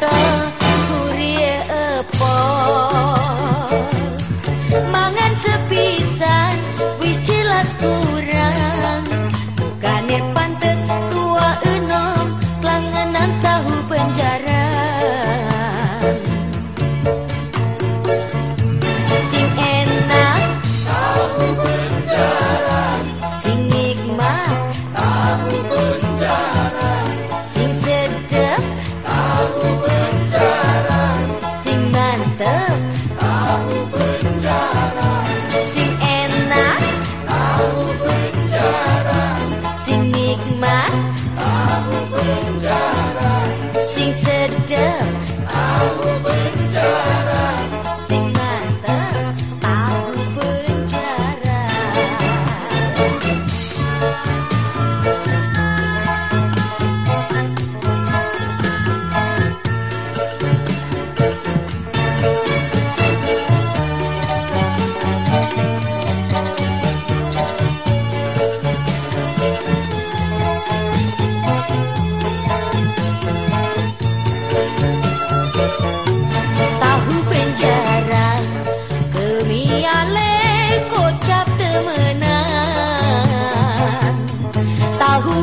gato kurie sedap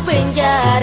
penjara